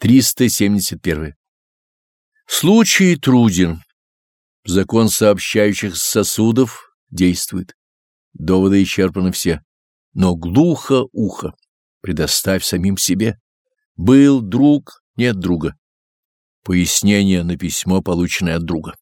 371. Случай труден. Закон сообщающих сосудов действует. Доводы исчерпаны все. Но глухо ухо. Предоставь самим себе. Был друг, нет друга. Пояснение на письмо, полученное от друга.